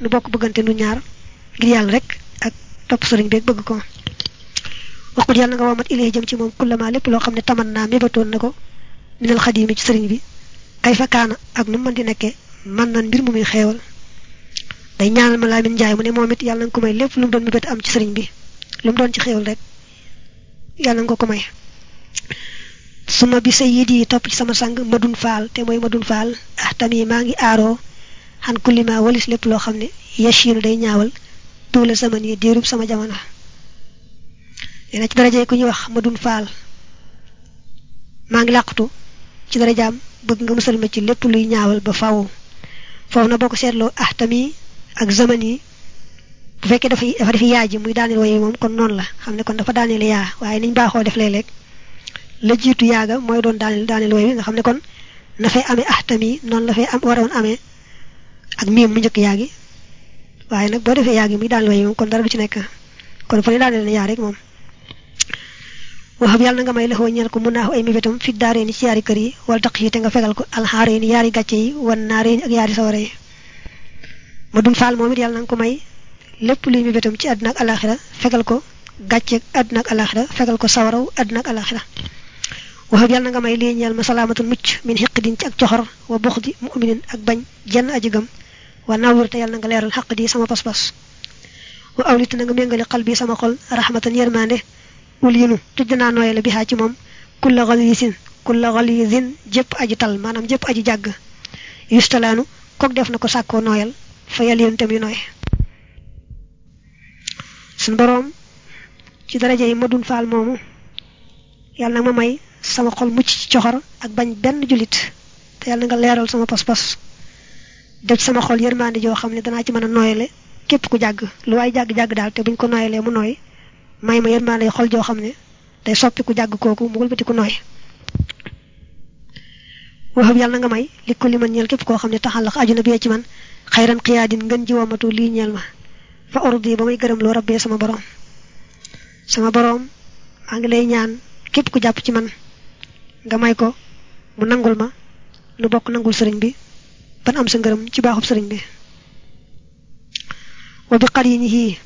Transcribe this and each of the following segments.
nu bokk bëggante nu ñaar ngir yàlla rek ak topp sëriñ beeg bëgg ko. Waxut yàlla nga womat ilay jëm ci moom kullama lépp loo xam ne taman naa mébatoon na ko minal xadimi ci sëriñ bi. Kay fa kaana ak nu mën di nekkee man nan mbir mu muy xeewal. Day ñaanal ma laamin njaay mu ne moom it yàlla nga ko may lépp lu mu doon mébét am ci sëriñ bi. Lu mu doon ci xeewal rek yàlla nga ko may. Suma bi sayyidi topp ci sama sang madun faal te mooy madun faal ah maa ngi aaroo xan kullima walis lépp loo xam ne yachinu day ñaawal tuula sama nii diirub sama jamono. Nee na ci daraje ku ñuy wax madun faal. Maa ngi làqatu ci darajaam bëgg nga musal ma ci lépp luy ñaawal ba faw. Foofu na boo ko seetloo ah tamit ak zaman yi bu fekkee dafa dafa def muy daaneel waye moom kon noonu la. Xam ne kon dafa daaneel yaa waaye niñ baaxoo def léeg-léeg la jiitu yaaga mooy doon daaneel daaneel way wi nga xam kon na fay amee ahtami noonu la fay am waroon amee ak miim mu njëkk yaagi waaye nag boo defee yaagi muy daaneel way moom kon dara du ci nekk kon fa ne daaneel na yaa rek moom waxab yàlla na nga may laxoo ñeel ko mun ay mébétam fi daaree ni ci yaari kër yi wala taq yi te nga fegal ko alxaaree ni yaari gàcce yi wan naaree ni ak yaari sawara yi ma dun faal moom it yàlla nga ko may lépp luy mébétam ci àdduna ak alaxira fegal ko gàcce àdduna ak alaxira fegal ko sawaraw àdduna ak alaxira waxab yàlla na nga may lii ñeel ma salaamatul mucc min xiq din ci ak coxor wa bux di muminin ak bañ jenn aji gëm wa nawir te yàlla na nga leeral xaq di sama pas-pas. Wa awlit nga méngale xal bi sama xol rahmatan yërmande ul yinu tudd naa nooyale bi xaa ci moom kulla xalisin kulla xalisin jëpp aji tal maanaam jëpp aji jàgg yustalaanu kook def na ko sàkkoo nooyal fa yal yéen tam yu nooy suñ boroom ci daraja yi madun faal moomu yàlla na ma may sama xol mucc ci coxor ak bañ benn jullit. Te yàlla na nga leeral sama pas-pas def sama xol yërmande joo xam ne danaa ci mën a képp ku jàgg lu waay jàgg-jàgg daal te buñ ko nooyalee mu nooy may ma yërmande xol joo xam ne day soppi ku jàgg kooku mu wëlbati ku nooy waxam yàlla na nga may li ko li man ñeel képp koo xam ne taxal bee ci man xayran xiyaadin ngën ji wamatu lii ñeel ma. Fa ordi ba may loo rabbee sama borom. Sama borom maa ngi lay ñaan képp ku jàpp ci man nga may ko mu nangul ma nu bokk nangul sëriñ bi ban am sa ngërëm ci baaxub sëriñ bi. Wa bi qarinihi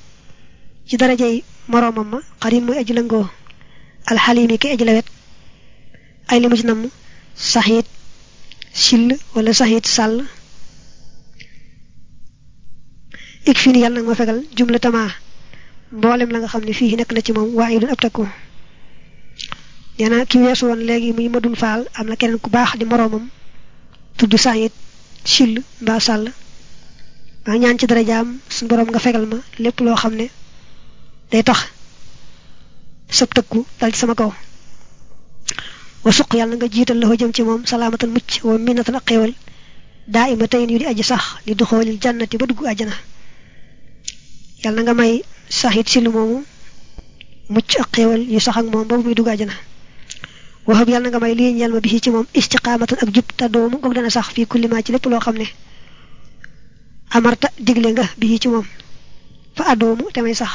ci darajay moroomam ma xarin mooy aji lëngoo alxalimi ki aji lawet ay li mu ci namm saxiit sill wala saxiit sàll. Ik fii ni yàlla nag ma fegal jumla tamaa mboolem la nga xam ne fii nekk na ci moom waaye dun ab takku. Nee na ki weesu woon léegi muy madun faal am na keneen ku baax di moroomam tudd saxiit sill mbaa sàll. Maa ñaan ci darajaam suñu boroom nga fegal ma lépp loo xam ne day tax sab dal ci sama kaw. Wa suq yàlla nga jiital la jëm ci moom salaamatan mucc wa minatan ak xéewal. Daa di aji sax li du xoolil jannati ba dugg àjjana. Yàlla nga may saxit si lu moomu mucc ak yu sax ak moom boobu muy dugg àjjana waxab yàlla nga may lii ñeel ma bi ci moom istiqaamatan ak jub te doomu goog dana sax kullimaa ci amarta digle nga bi ci moom fa adoomu te may sax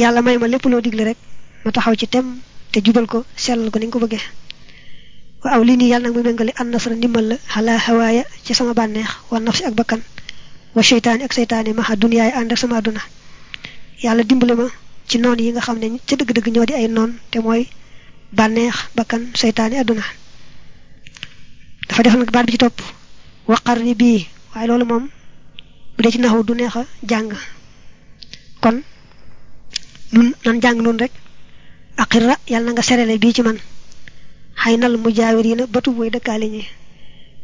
yàlla may ma lépp loo digle rek ma taxaw ci tem te jubal ko sellal ko ni nga ko bëggee waaw lii nii yàlla nag an nasra la ci sama bànneex wa nafsi ak bakkan wa ak sama ma ci noon yi nga xam ne ca dëgg-dëgg ñoo di ay noon te mooy bànneex bakkan seytaani àdduna. Dafa def nag baat bi ci topp waqar ni bii waaye loolu moom bu dee ci naxu du neex a jàng. Kon nun nan jàng nun rek aqirra yàlla na nga serale bii ci man. Xay nal mujaawiriina batu mooy dëkkaale ñi.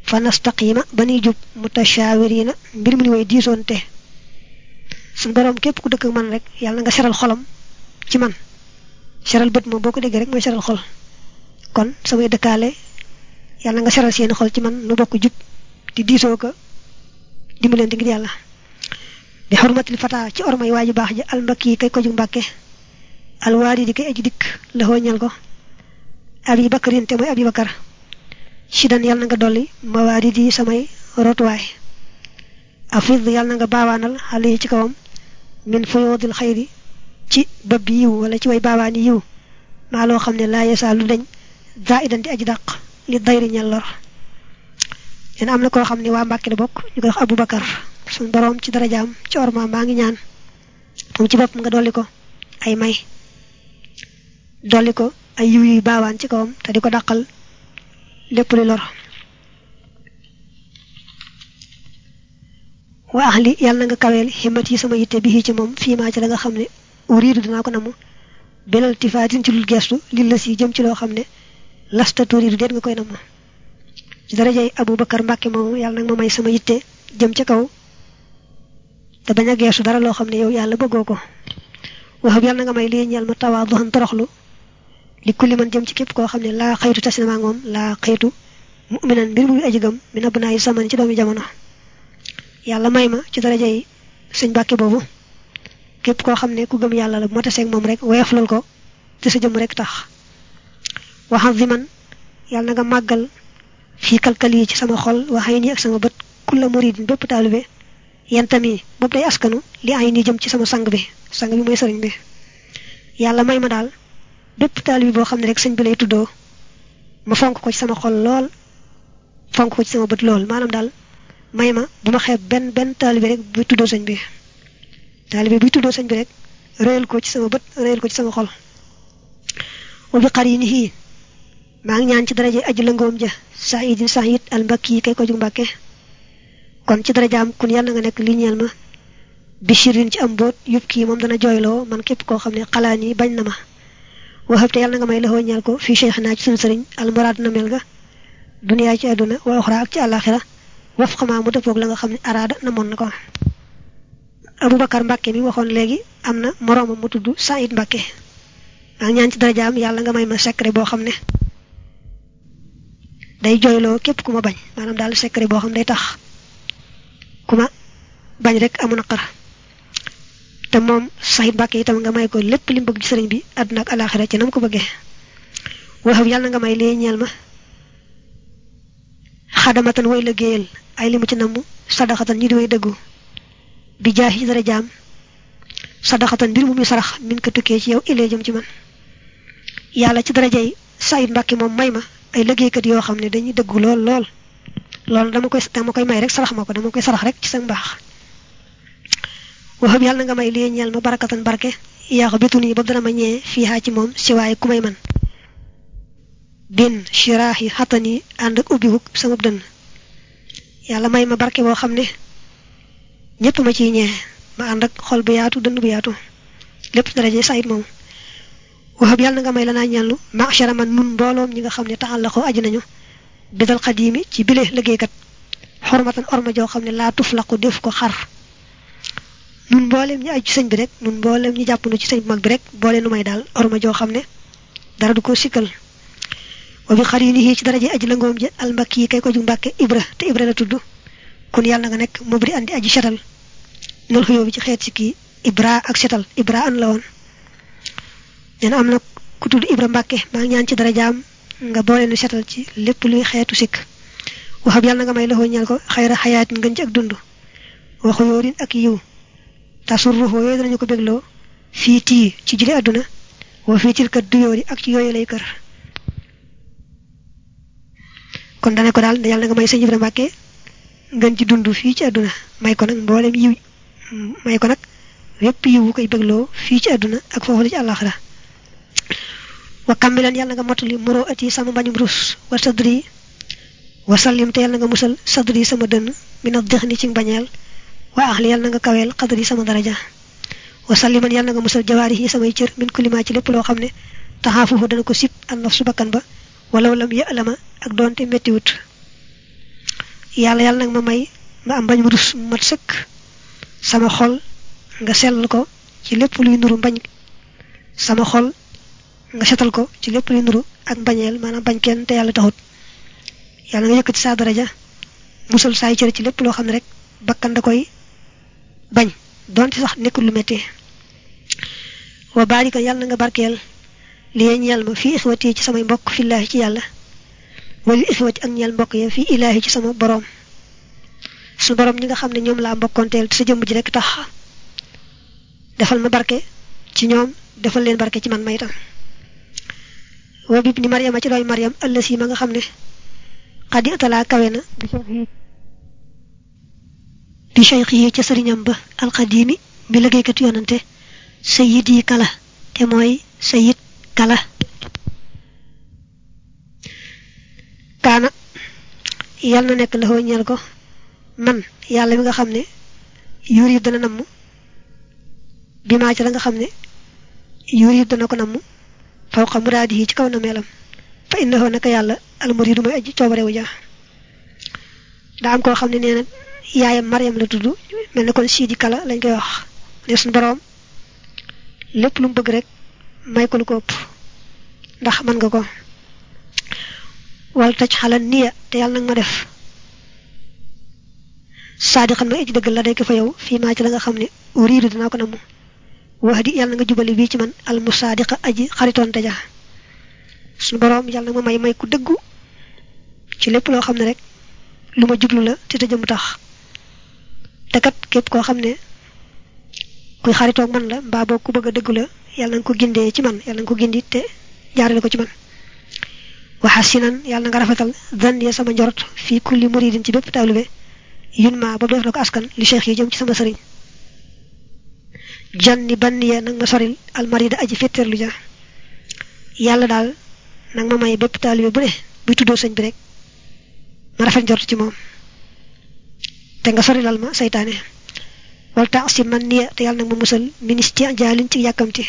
Fa nastaqima ba nuy jub mutashaawiriina mbir mu way suñ boroom képp ku dëkk ak man rek yàlla nga seral xolam ci man. Seral bët moom boo ko rek mooy seral xol. Kon samay dëkkaale yàlla nga seral seeni xol ci man nu bokk jub di diisoo ko dimbalante ngir yàlla. Bi xurmatil fata ci ormay waa ji baax ji almbakki yi kay ko ju mbàkke alwaari di kay aji dikk la xooñal ko. Abi bakarin te mooy abi bakar. Sidan yàlla nga dolli mawaari di samay rotuwaay afid yàlla na nga baawaanal xale yi ci kawam min fuyoodil xayri ci bëb bi yiw wala ci way baawaani yiw. Maa loo xam ne laa yesaa lu dañ daa idan di aji dàq li dayri ñel lor yéen am na koo xam ne waa la bokk ñu koy wax Aboubacar suñ boroom ci darajaam ci orma maa ngi ñaan. Moom ci bopp nga dolli ko ay may dolli ko ay yiw yuy baawaan ci kawam te di ko dàqal lépp li lor wa ahli yàlla nga kaweel himmat yi sama yitte bi ci moom fii maa ci la nga xam ne uriidu dinaa ko namu belal tifaatin ci lul gestu lil la si jëm ci loo xam ne lasta turiidu déet nga koy namu ci darajay Aboubacar Mbàkke moomu yàlla nag ma may sama yitte jëm ca kaw te bañ a geesu dara loo xam ne yow yàlla bëggoo ko waxab yàlla nga may lii ñeel ma tawaa doxan toroxlu li kulli man jëm ci képp koo xam ne laa xëytu tas na maa moom laa xëytu mu'minan mbir muy aji gëm mi nabb naa yi saman ci doomi jamono yàlla may ma ci darajay sëñ Mbàkke boobu. Képp koo xam ne ku gëm yàlla la bu ma taseeg moom rek woyoflal ko te sa jëm rek tax. Man yàlla na nga màggal fii kalkal yi ci sama xol waxay nii ak sama bët kulla muridin bépp taalibe. Yentami boobu day askanu li ay nii jëm ci sama sang bi sang bi sëriñ bi. Yàlla may ma daal bépp taalibe boo xam ne rek sëñ bi lay tuddoo ma fonk ko ci sama xol lool fonk ko ci sama bët lool. Maanaam daal may ma bu ma xeeb benn benn taalibe rek buy tuddoo sëñ bi. Taalibe buy tuddoo sëñ bi rek réyal ko ci sama bët réyal ko ci sama xol. Wa bi qarinihi maa ngi ñaan ci daraje aju lëngoom ja saidin said al mbakki yi kay ko jug mbàkke. Kon ci darajaam kun yàlla nga nekk li ñeel ma. Bishirin ci am boot yub kii moom dana jooyloo man képp koo xam ne xalaan yi bañ na ma. Waxab te yàlla nga may laxoo ñeel ko fii cheikh naa ci suñu sëriñ almuraad na mel nga duniyaa ci àdduna wa oxra ak ci àllaaxira waf xamaa mu dëppoog la nga xam ne araada na moon na ko aboubacar mbàkke mi waxoon léegi am na mu tudd said mbàkke maa ñaan ci darajaam yàlla nga may ma secret boo xam ne day jooyloo képp ku ma bañ. Maanaam daal secret boo xam day tax ku ma bañ rek amu naqar. Te moom saxit mbàkke itam nga may ko lépp li mu bëgg ci sëriñ bi àdduna ak alaxira ci nam ko bëggee. Waxam yàlla nga may lee ñeel ma xadamatan way liggéeyal ay li mu ci namm sadaxatan ñi di way dëggu. Bi jaax ci dara jaam. Sadaxatan mbir mu muy sarax min ko tukkee ci yow ilee jëm ci man. Yàlla ci darajay saxit mbàkke moom may ma ay liggéeykat yoo xam ne dañuy dëggu lool lool. Loolu dama koy dama koy may rek sarax ma ko dama koy sarax rek ci sa na nga may lii ñeel ma barakatan barke. Yaa ko bitu nii ba dana ma fii xaa ci moom si waaye ku may man bin xattan yi ànd ak ubbi sama dënn yàlla may ma barke boo xam ne ñépp ma ciy ñee ma ànd ak xol bu yaatu dënn bu yaatu. Lépp daraje sayit moom. Waxab yàlla na nga may la naa ñellu machara man nun mbooloom ñi nga xam ne taxal la ko aji nañu. Bidal xadiimi ci bile liggéeykat. Xormatan orma joo xam ne laa tuflaqu def ko xar. Nun mbooleem ñi aju ci sëñ bi rek nun mbooleem ñi jàpp nu ci bu mag bi rek boole nu may daal orma joo xam ne dara du ko sikkal wa bi xarinihi ci daraje aji langoom ji almbakki yi kay ko ju mbàkke ibra te ibra la tudd kon yàlla na nga nekk mubri andi aji setal nal xuyoo bi ci xeet si kii ibra ak setal ibra an la woon nee na am na ku tudd ibra mbàkke maa ngi ñaan ci darajaam nga boole nu setal ci lépp luy xeetu sikk waxab yàlla na nga may loxoo ñeel ko xayra xayaat ngën ci ak dund waxu yoorin ak yiw tasurruxoo yooyu danañu ko bégloo fii tii ci jile àdduna wa fii tilkat du yoori ak ci kon dane ko daal yàlla nga may sëñ Ibra Mbàkke ngën ci dund fii ci àdduna may ko nag mboolem yiw may ko nag yépp yiwu koy bégloo fii ci àdduna ak foofu la ci àllaaxira. Wa kammilan yàlla nga mottali muroo at yi sama mbañum rus wa sadri wa sallim te yàlla nga musal sadri sama dënn mina dex ni ci mbañeel wa axli yàlla nga kaweel xadri sama daraja. Wa salliman yàlla nga musal jawaari yi samay cër min kulima ci lépp loo xam ne taxaafufu dana ko sib an naf su bakkan ba wala walam ya alama ak doonte méttiwut yàlla yàlla nag ma may ma am mbañum rus mat sëkk. Sama xol nga sell ko ci lépp luy nuru mbañ. Sama xol nga setal ko ci lépp luy nuru ak mbañeel maanaam bañ kenn te yàlla taxut. Yàlla nga yëkkati saa daraja musal saay cër ci lépp loo xam ne rek bakkan da koy bañ. Donte sax nekkul lu métti wa barika yàlla na nga barkeel li ñeel ma fii ixwati ci samay mbokk fillaahi ci yàlla. Wala ixwati ak ñeel mbokk ya fii ilaahi ci sama boroom. Su boroom ñi nga xam ne ñoom laa mbokkoonteel te sa jëmm ji rek tax. Defal ma barke ci ñoom defal leen barke ci man ma itam. Wa bib ni mariama ci dooy mariam ëllësi ma nga xam ne xadi atala kawe na bi cheikh ci sëriñam ba alxadimi mi liggéeykat yonante sayid yi kala te mooy sayid kala kaana yàlla na nekk la ñeel ko. Man yàlla mi nga xam ne yuur yi dana namm. Bi maa ci la nga xam ne yuur yi dana ko namm. Faw xam muraadi yi ci kaw na meelam fa innahu naka yàlla almuridu mooy aji coobarewu ja. Daa am koo xam ne nee Mariam la tudd. Mel ne kon siidi kala lañ koy wax. Ne suñu boroom lépp lu mu bëgg rek may ko lu ko ndax mën nga ko. Wal taj xalal niya te yàlla nag ma def. Saadiqan ma aji dëggal la day ko fa yow fii maa ci la nga ko namu wax di yàlla nga jubali bii ci man al musaadiqa aji xaritoonte ja. Suñu boroom yàlla nag ma may may ku dëggu ci lépp loo xam ne rek lu ma jublu la te te jëm tax. Te kat képp koo xam ne kuy xaritoog man la mbaa boog ku bëgg la yàlla nga ko gindee ci man yàlla nga ko gindi te jaarale ko ci man. Waxa sinan yàlla nga rafetal zan ya sama njort fii kulli muridin ci bépp taalibe. Yun ma ba def na ko askan li cheikh yi jëm ci sama sëriñ. Jan ni ban ya nag ma soril almarida aji fetteerlu ja. Yàlla daal nag ma may bépp taalibe bu ne buy tuddoo sëñ bi rek ma rafet njort ci moom. Te nga sorilal ma saytaane wal tax si man niya te yàlla nag ma musal ministre jaalin ci yàkkamti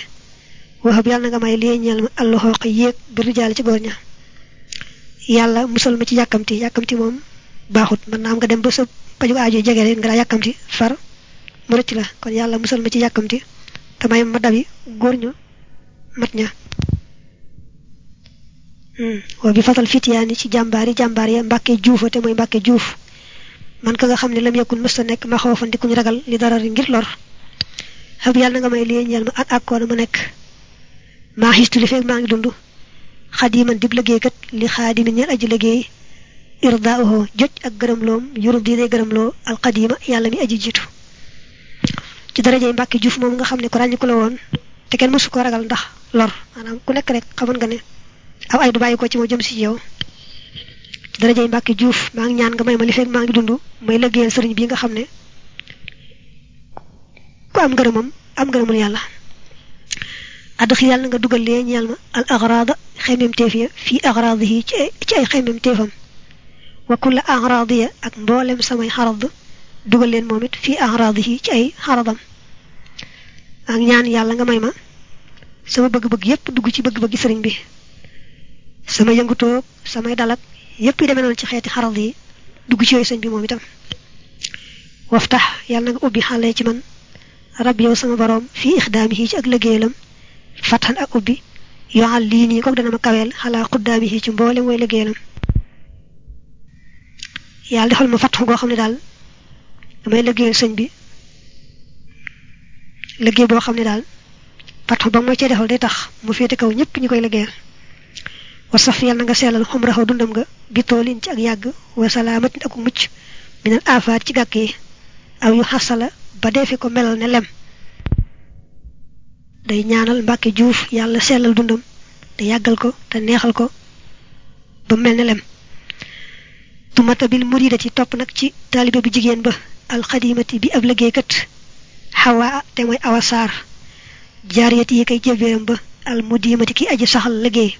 waxab yàlla na nga may lii ñeel ma alloxooq yéeg bi rijaal ci góor ña. Yàlla musal ma ci yàkkamti yàkkamti moom baaxut. Mën naa am nga dem ba sa paju rek nga far mu rëcc la. Kon yàlla musal ma ci yàkkamti te may ma ñu mat ña. Wa bi fatal fitiyaani ci jàmbaar yi jàmbaar ya mbàkke juufa te mooy mbàkke juuf. Man ka nga xam ne lam yekkun mësta nekk ma xoofan di kuñ ragal li dara ngir lor. Xab yàlla na nga may lii ñeel ma ak maa xistu li fekk maa ngi dund xadiman dib liggéeykat li xaadimi ñeel aji liggéey irdaaho joj ak gërëmloom yurum diine gërëmloo alxadima yàlla mi aji jiitu ci darajey mbàkke juuf moom nga xam ne ko ràññi ko la woon te kenn mësu ko ragal ndax lor maanaam ku nekk rek xamoon nga ne aw ay du bàyyi ko ci moo jëm si yow ci darajey mbàkke juuf maa ngi ñaan nga may ma li fekk maa ngi dund may liggéeyal sëriñ bi nga xam ne ku am ngërëmam am ngërëmul yàlla addax yàlla nga dugal lee ñeel ma al agrada xemem teef ya fii agradihi ci ay ci ay xemem teefam wa kulla agradiya ak mboolem samay xarad dugal leen moom it fii agradihi ci ay xaradam ak ñaan yàlla nga may ma sama bëgg-bëgg yépp dugg ci bëgg-bëggi sëriñ bi sama yëngutoog samay dalak yépp yi demee noonu ci xeeti xarad yi dugg ci yooyu sëñ bi moom itam waftax yàlla nga ubbi xale ci man rab yow sama boroom fii ixdaamihi ci ak liggéeyalam fatxan ak ubbi yoxal lii nii kook dana ma kaweel xalaa xuddaamihi ci mboolem way liggéeyalam yàlla defal ma fatxu goo xam ne daal damay liggéeyal sëñ bi liggéey boo xam ne daal fatxu ba mooy cee defal day tax mu féete kaw ñëpp ñu koy liggéeyal wa saf yàlla na nga sellal xumraxoo dundam nga bi toolin ci ak yàgg wa salaamatin ak mucc minal aafaat ci gàkk yi aw yu xasala ba deefe ko melal ne lem day ñaanal mbàkke juuf yàlla sellal dundam te yàggal ko te neexal ko ba mel ne lem. Tumata bil muridati topp nag ci taalibe bu jigéen ba alxadimati bi ab liggéeykat xawaa te mooy awa saar jaariyati yi kay jëbéeram ba al mudimati ki aji saxal liggéey.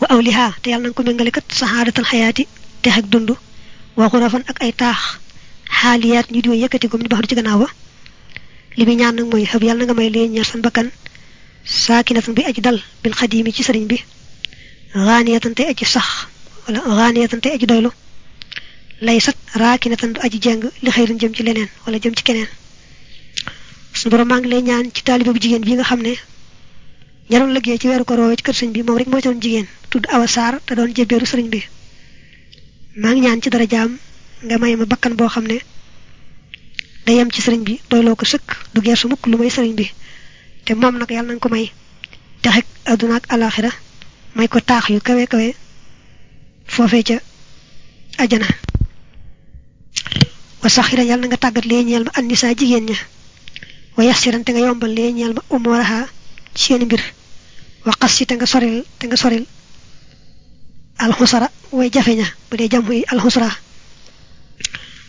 Wa awliha te yàlla nanga ko méngale kat saxaadatal xayaati tex ak dund wa xurafan ak ay taax. Xaaliyaat ñu diwa yëkkati ko min baxdu ci gannaaw li muy ñaan nag mooy xëb yàlla na nga may leen ñaar san bakkan saakinatan bi aji dal bil xadimi ci sëriñ bi. Xaaniyatan tey aji sax wala xaaniyatan tey aji doylu lay sat raakinatan du aji jeng li jëm ci leneen wala jëm ci keneen. Suñu borom maa ngi lay ñaan ci taalibe bu jigéen bi nga xam ne ñaroon liggéey ci weeru ko roowee ci kër sëriñ bi moom rek moo ci doon jigéen tudd awa saar te doon jébbeeru sëriñ bi. Maa ngi ñaan ci dara jaam nga may ma bakkan boo xam ne day yem ci sëriñ bi doyloo ko sëkk du geesu mukk lu may sëriñ bi. Te moom nag yàlla nañ ko may. Texek adduna ak alaxira may ko taax yu kawe kawe foofee ca ajana wa saxira yàlla na nga tàggat lee ñeel ma annisa jigéen ña. Wa yassiran te nga yombal lee ñeel ma umooraha ci seeni mbir. Wa xas si te nga soril te nga soril alxusara way bu dee jam al alxusra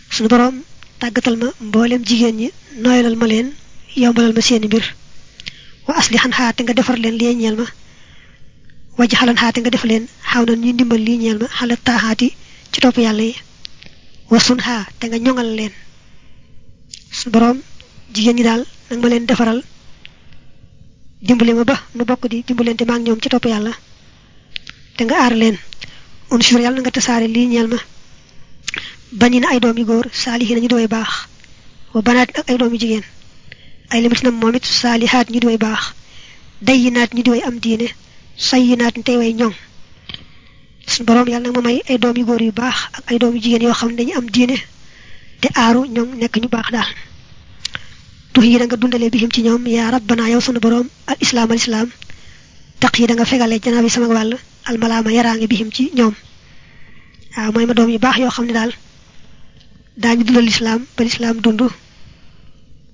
sunu borom tàggatal ma mboolem jigéen ñi nooyalal ma leen yombalal ma seeni mbir. Wa aslihan xaate nga defar leen lii ñeel ma. Xalan xaate nga def leen xaw na ñuy ndimbal lii ñeel ma xala taaxaati ci topp yàlla yi. Wa sun xaa te nga ñoŋal leen. Su borom jigéen ñi daal nag ma leen defaral. Dimbali ba nu bokk di dimbalante ma ak ci topp yàlla. Te nga aar leen. Unsur yàlla nga tasaare lii ñeel ma bañi na ay doom yu góor saalihiina ñu way baax wa banaat ak ay doom yu jigéen ay limit na moom it saalihaat ñu way baax dayyinaat ñu way am diine sayyinaat ñu tey way ñoŋ suñu borom yàlla nag ma may ay doom yu góor yu baax ak ay doom yu jigéen yoo xam ne dañu am diine te aaru ñoom nekk ñu baax daal tux yi da nga dundale bihim ci ñoom yaa rabbana yow sunu borom al islaam al islaam taq yi da nga fegale janaabi sama wàll al malaama yaraange bihim ci ñoom waaw mooy ma doom yu baax yoo xam ne daal daañu dundal lislaam ba lislaam dund.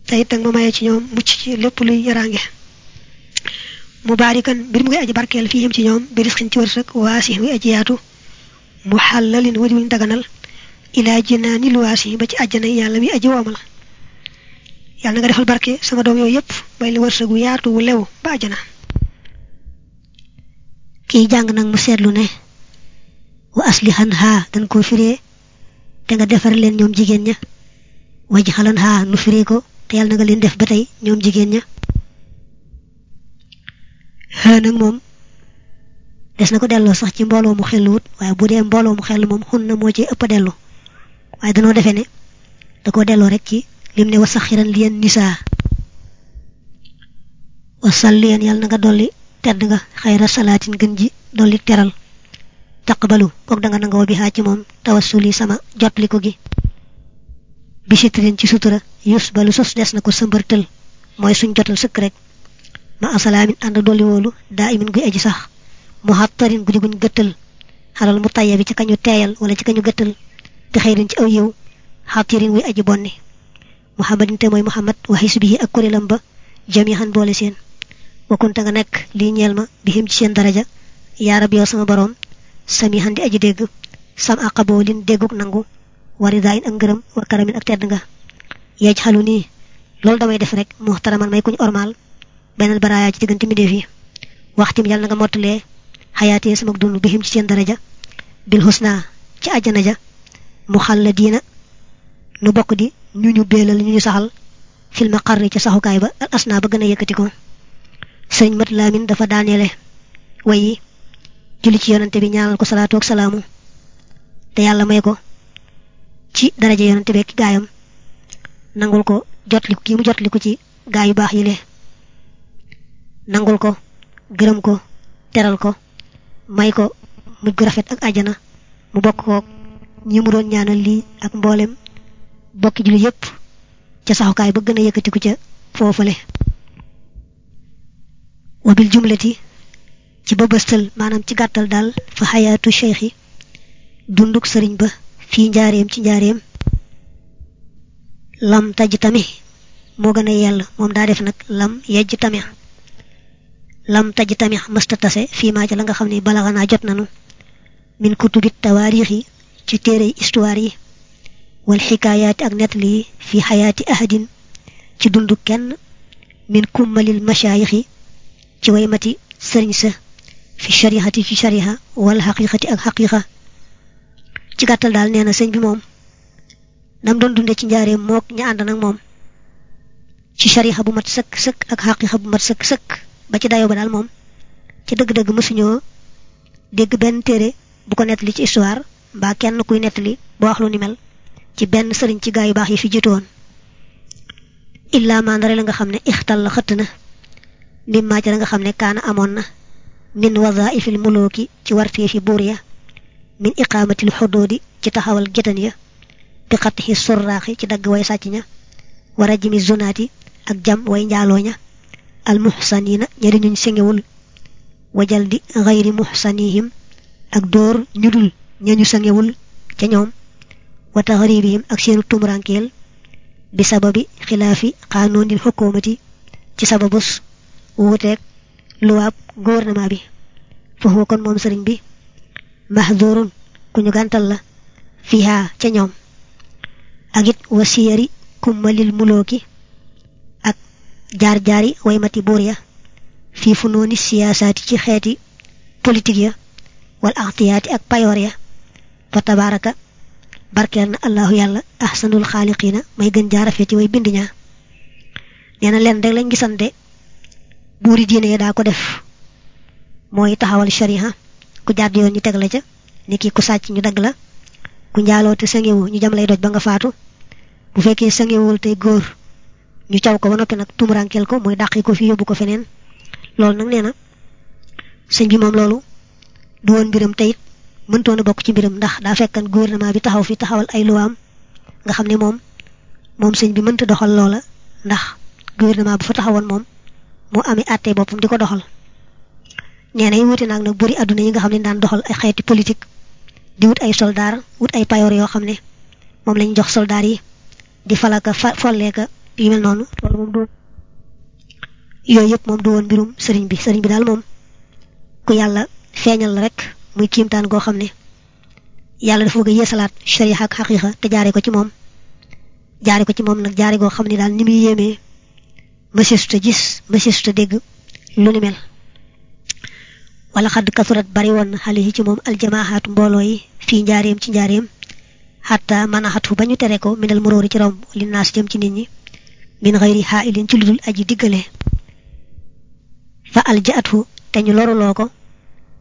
Te it ma mayee ci ñoom mucc ci lépp luy yaraange mubaarikan mbir mu ngi aji barkeel fii ci ñoom bi risqin ci wërsëg waasi muy aji yaatu. Muhallalin wadi wuñ daganal ilaa jinaani lu waasi ba ci àjjana yàlla mi aji woomal. Yàlla na nga defal barke sama doom yooyu yëpp bay li wërsëgu yaatu wu lew ba àjjana. Kii jàng nag mu seetlu ne wa aslihan haa dañ koo firee te nga defar leen ñoom jigéen ña. Waj xalan haa nu firee ko te yàlla na nga leen def ba tey ñoom jigéen haa nag moom des na ko delloo sax ci mbooloo mu xelluwut waaye bu dee mbooloo mu xellu moom xun na moo ci ëpp a dellu. Waaye danoo defee ne da koo delloo rek ci lim ne wa saxiran nisaa. Wa yàlla na nga dolli tedd nga xayra salaatin gën ji dolli teral taqbalu. Kook danga nangoo bi xaa ci moom tawassuli sama jotliko gi. Bisitrin ci sutura. Yus balu sos des na ko sëmbërtël mooy suñ jotal sëkk rek. Ma asalaamin ànd dolli woolu daa imin aji sax. Mu xattarin gudi guñ gëttal xalal mu tayya bi ci kañu teeyal wala ci kañu gëttal te xëyrin ci aw yiw. Xattirin wuy aji bonni. Muhammadin te mooy muhammad wa xisbihi ak kuréelam ba. Jamihan boole seen. Wakunta nga nekk lii ñeel ma bihim ci seen daraja. Yaa rab yow sama boroom samihan di aji dégg sam aqaboo lin dégguk nangu wari daayin ak ngërëm wa karamin ak tedd nga yeej xalu nii loolu damay def rek muxtaraman may kuñ ormal benn baraaya ci diggante mbindéef yi waxtim yàlla nga mottalee xayaatee sama dund bihim ci seen daraja bil husna ci àjjana ja mu xal la diina nu bokk di ñu ñu beelal ñu ñu saxal fil maqarri ca saxukaay ba al asna ba gën a yëkkati ko sëriñ mat laamin dafa daaneele way yi julli ci yonante bi ñaanal ko salaatu ak salaamu te yàlla may ko. Ci daraja yonante bi ak gaayam. Nangul ko jotliku gi mu jotliku ci gaay yu baax yi le nangul ko gërëm ko teral ko may ko mujj gu rafet ak àjjana. Mu bokk ko ñi mu doon ñaanal lii ak mboolem bokki julli yépp ca saxukaay ba gën a yëkkatiku ca foofale. Wabil jumlati ci ba bëstal maanaam ci gàttal daal fa xayaatu cheikh yi dunduk sëriñ ba fii njaareem ci njaareem lam taj tami moo gën a yell moom daa def nag lam yejj tami lam taj tami mësta tase fii maa ca la nga xam ne jot nanu min kutubit tawaarix yi ci téere histoire yi wal xikaayaati ak nettali yi fi xayaati ahadin ci dundu kenn min kummalil mashaayix yi ci waymati sëriñ sa fi sharihati ci shariha wala xaqiqati ak xaqiqa ci gàttal daal nee na bi moom nam doon dunde ci njaareem mook ña ànd nag moom ci shariha bu mat sëkk sëkk ak xaqiqa bu mat sëkk sëkk ba ci dayoo ba daal moom ci dëgg-dëgg mësuñoo dégg benn téere bu ko nettali ci histoire mbaa kenn kuy nettali ba wax lu ni mel ci benn sëriñ ci gaa yu baax yi fi jiitu woon. Illaa mandare la nga xam ne ixtal la xëtt na mimmaa ca la nga kaana amoon na من وظائف الملوك تورفي في بوريا من إقامة الحدود تتحوى الجدنية بقطه الصراخ تدق ويساتنا ورجم الزنات أجم وينجالونا المحسنين يرن سنجول وجلد غير محسنيهم أكدور ندل نيني سنجول تنيوم وتغريبهم أكسير التمرانكيل بسبب خلاف قانون الحكومة تسببس ووتك luwaab gouvernement bi foofu kon moom sëriñ bi. Mahdurun ku ñu gàntal la. Fiha ca ñoom ak it wasiyari kummalil mulooki ak jaar-jaari waymati buur ya. Fii fu nooni siyaasaati ci xeeti politique ya. Wal axtiyaati ak payoor ya. Fa tabaraka barkeel na allahu yàlla ahsanul xaaliqiina may gën jaarafeti way bind ñaa nee na leen rek lañ gisante buuri diine ya daa ko def mooy taxawal shariha ku jàdd yoon ñu teg la ca ni ki ku sàcc ñu dagg la ku njaaloo te sangewu ñu jam lay doj ba nga faatu bu fekkee sangewul tey góor ñu caw ko ba noppi nag tumurankeel ko muy dàqi ko fi yóbbu ko feneen loolu nag nee na sëñ bi moom loolu du woon mbiram teyit mëntoon a bokk ci mbiram ndax daa fekkan gouvernement bi taxaw fi taxawal ay luwaam nga xam ne moom moom sëñ bi mënta doxal loola. Ndax gouvernement bu fa taxawoon moom moo amee àttee boppam di ko doxal. Nee na yi wuute naag nag buri àdduna yi nga xam ne daan doxal ay xeeti politique di wut ay soldaar wut ay payoor yoo xam ne moom lañu jox soldaar yi di falaka fa folleeka yu mel noonu. Loolu moom du yooyu yëpp moom du woon mbirum sëriñ bi. Sëriñ bi daal moom ku yàlla feeñal la rek muy kiimtaan goo xam ne yàlla dafa bëgg yeesalaat sharia ak xaqiiqa te jaare ko ci moom. Jaare ko ci moom nag jaare goo xam ne daal ni muy mëseesuta gis mëseesuta dégg lu ni mel. Wala xadd kasurat bari xale yi ci moom aljamaaxaatu mbooloo yi fii njaareem ci njaareem xatta manaxatu ba ñu tere ko minal muróori ci romb li naas jëm ci nit ñi min xëyri xaa ilin ci ludul aji diggale. Fa aljaatu te ñu loruloo ko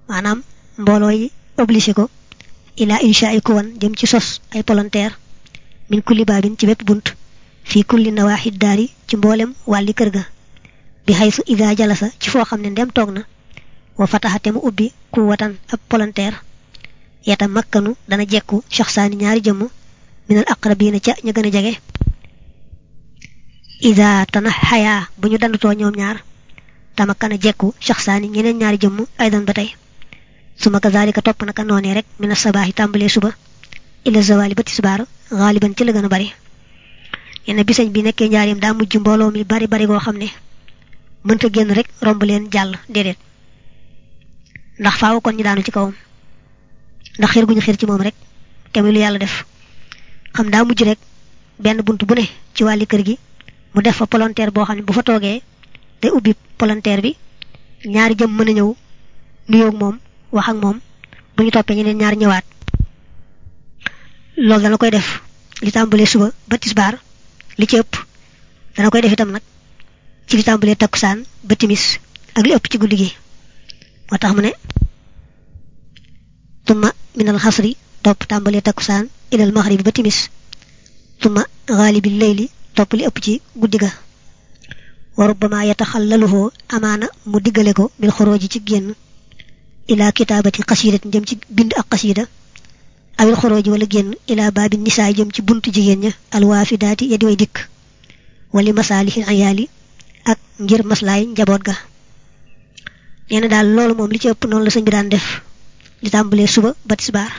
maanaam mbooloo yi obligé ko ila insha ay kuwan jëm ci sos ay volontaire min kulli baabin ci bépp bunt fii kulli nawaaxid daari ci mboolem wàlli kër ga. Bi xaysu ida jalasa ci foo xam ne ndem toog na wa fataxate mu ubbi kuwatan ab volontaire yeta makkanu dana jekku shaxsaani ñaari jëmm minal aqrabiina ca ña gën a jege. Ida tana xayaa bu ñu dandutoo ñoom ñaar tamakkana jekku shaxsaani ñeneen ñaari jëmm aydan ba tey. Suma kazalika topp naka noonee rek mina sabaaxi tàmbalee suba ila zawali ba tisbaar xaaliban ci la gën a bari yenn bisañ bi nekkee njaareem daa mujj mbooloo mi bari bari goo xam ne mënta génn rek romb leen jàll déedéet. Ndax faaw kon ñu daanu ci kawam. Ndax xir gu ñu xir ci moom rek muy lu yàlla def. Xam daa mujj rek benn bunt bu ne ci wàlli kër gi mu def fa volontaire boo xam ne bu fa toogee day ubbi volontaire bi ñaari jëm mën a ñëw nuyoog moom wax ak moom bu ñu toppee ñeneen ñaar ñëwaat. Loolu dana koy def. Li tàmbalee suba ba tisbaar li ci ëpp. Dana koy def itam nag ci li tàmbalee takkusaan ba timis ak li ëpp ci guddi gi. Moo tax mu ne tumma minal xasri topp tàmbalee takkusaan ilal maxribi ba timis. Tumma xaalibil layli topp li ëpp ci guddi ga. Wa rubbama yataxallaluhu amaana mu diggale ko bil xorooji ci génn ila kitaabati xasiidat jëm ci bind ak xasiida awil xorooji wala génn ila baabi nisaay jëm ci buntu jigéen ña alwaafidaati ya di way dikk wali masaalixil ayaali ak ngir maslaay njaboot ga. Nee na daal moom li ci ëpp noonu la bi daan def li tàmbalee suba ba tisbaar.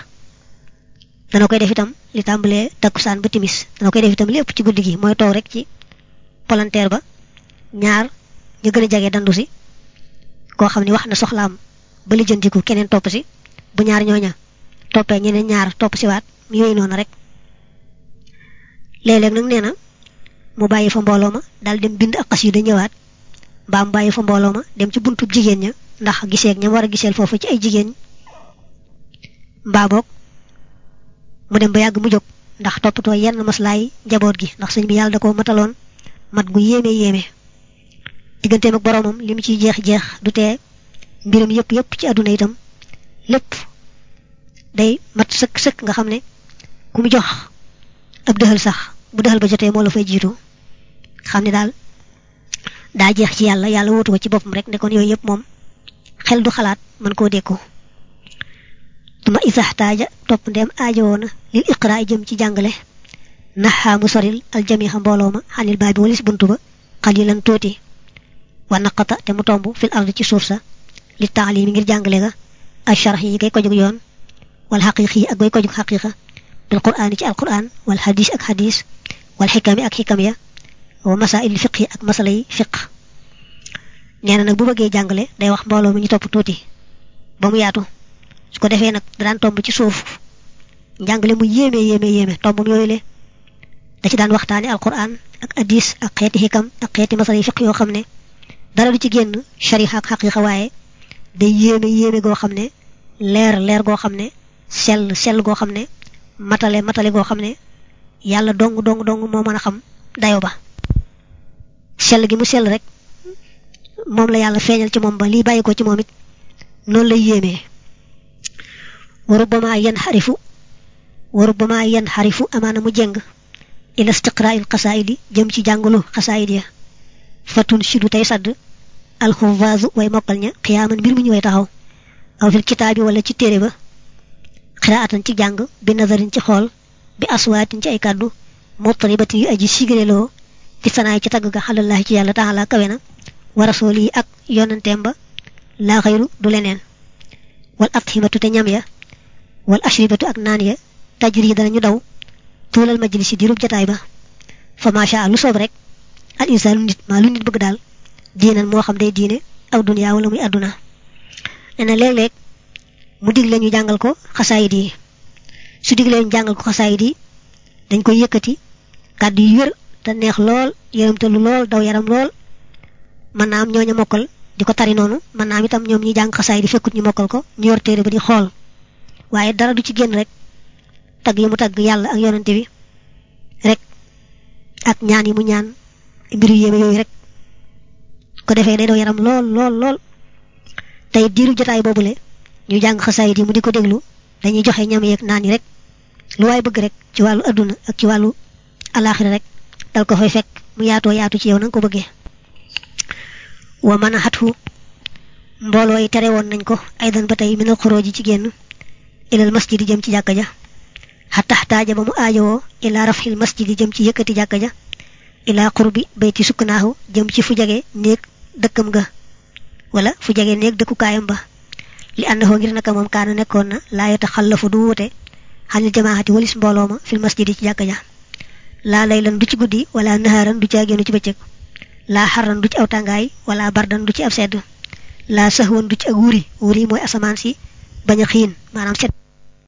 Dana koy def itam li tàmbalee takkusaan ba timis dana koy def itam li ëpp ci guddi gi mooy toog rek ci palanteer ba ñaar ñu gën a jege dandu si koo xam ne keneen topp si bu ñaar ñooña toppee ñeneen ñaar topp si waat yooyu noonu rek. Léeg-léeg nag nee na mu bàyyi fa mbooloo ma daal dem bind ak xasida ñëwaat. Mbaa mu bàyyi fa mbooloo ma dem ci buntu jigéen ña ndax giseeg ña war a giseel foofu ci ay jigéen. Mbaa boog mu dem ba yàgg mu jóg ndax toppatoo yenn maslaay njaboot gi ndax sëñ bi yàlla da ko mataloon mat gu yéeme yéeme. Digganteem ak boroomam li mu ciy jeex-jeex du tee mbiram yëpp yëpp ci àdduna itam lépp day mat sëkk sëkk nga xam ne ku mu jox ab dëxal sax bu dëxal ba jotee moo la fay jiitu. Xam ne daal daa jeex ci yàlla yàlla wóotu ko ci boppam rek nekkoon yooyu yëpp moom xel du xalaat mën koo dékku. Tuma isaxtaaja topp ndeem aajowoo na lil iqraa jëm ci jàngale. Naxaa mu soril mbooloo ma xanil walis buntu ba xalilan tuuti. Wa naqata te mu tomb fil ard ci suuf sa li taalimi ngir jàngale ga yi kay ko jóg yoon xaqiiq yi ak bay ko jóg xaqiiqa bil quraan ci alquran wal xadis ak xadis wal xikami ak xikam ya wa masail fiq yi ak masala yi fiq nee na nag bu bëggee jàngale day wax mbooloo mi ñu topp tuuti ba mu yaatu su ko defee nag daan tomb ci suuf njàngale mu yéeme yéeme yéeme tombam yooyu le da ci daan waxtaane alquran ak hadis ak xeeti xikam ak xeeti masala yi fiq yoo xam ne dara du ci génn shariha ak xaqiqa waaye day yéeme yéeme goo xam ne leer leer goo xam sell sell goo xam ne matale matale goo xam ne yàlla dong dong dong moo mën a xam dayo ba sell gi mu sell rek moom la yàlla feeñal ci moom ba lii bàyyi ko ci moom it noonu lay yéemee wa rubbama yan xarifu wa rubbama yan xarifu amaana mu jeng ila istiqraa'il xasaayidi jëm ci jàngalu xasaayid ya fatun shidu tey sadd alxuvaasu way mokkal ña xiyaaman mbir mu ñu way taxaw aw fil kitaabi wala ci téere ba xiraatan ci jàng bi nazarin ci xool bi aswaatin ci ay kàddu muttaribatin yu aji sigreloo fi sanaay ci tagg ga xalallahi ci yàlla taala kawe na wa rasool yi ak yonanteem ba laa xayru du leneen wal atximatu te ñam ya wal ashribatu ak naan ya tajri danañu daw tuulal majlisi dirub jataay ba fa macha lu soob rek al insaanu nit maa lu nit bëgg daal diinan moo xam day diine aw duniyaa wala muy àdduna nee na léeg-léeg mu digle ñu jàngal ko xasaayid yi su diglee ñu jàngal ko xasaayid yi dañ koy yëkkati kàddu yu wér te neex lool yërëmtalu lool daw yaram lool. Naa am ñooña mokkal di ko tari noonu mën naa am itam ñoom ñi jàng xasaayid yi fekkut ñu mokkal ko ñu yor téere ba di xool. Waaye dara du ci génn rek tagg yi mu tagg yàlla ak yonante bi rek ak ñaan yi mu ñaan mbiru yéeme yooyu rek. Ko defee day daw yaram lool lool lool. Tey diiru jotaay boobule ñu jàng xasaayid yi mu di ko déglu dañuy joxe ñam yeeg naan rek lu waay bëgg rek ci wàllu adduna ak ci wàllu alaxira rek dal ko fay fekk mu yaatoo yaatu ci yow na nga ko bëggee. Wa xatu mbooloo yi tere woon nañ ko aydan ba tey minal xoroo ji ci génn ilal masjidi jëm ci jàkka ja xatax taaja ba mu aajowoo ilaa rafxil masjidi jëm ci yëkkati jàkka ja ilaa qurbi bayti sukkanaahu jëm ci fu néeg dëkkam ga wala fu jege néeg dëkkukaayam ba xanil jamaahati walis mbooloo ma fil masjidi ci jàkka ja laa laylan du ci guddi wala naharan du ci agéenu ci bëccëg laa xarran du ci aw tàngaay wala bardan du ci ab sedd laa sahwan du ci ak wuri wuri mooy asamaan si bañ a xiin maanaam set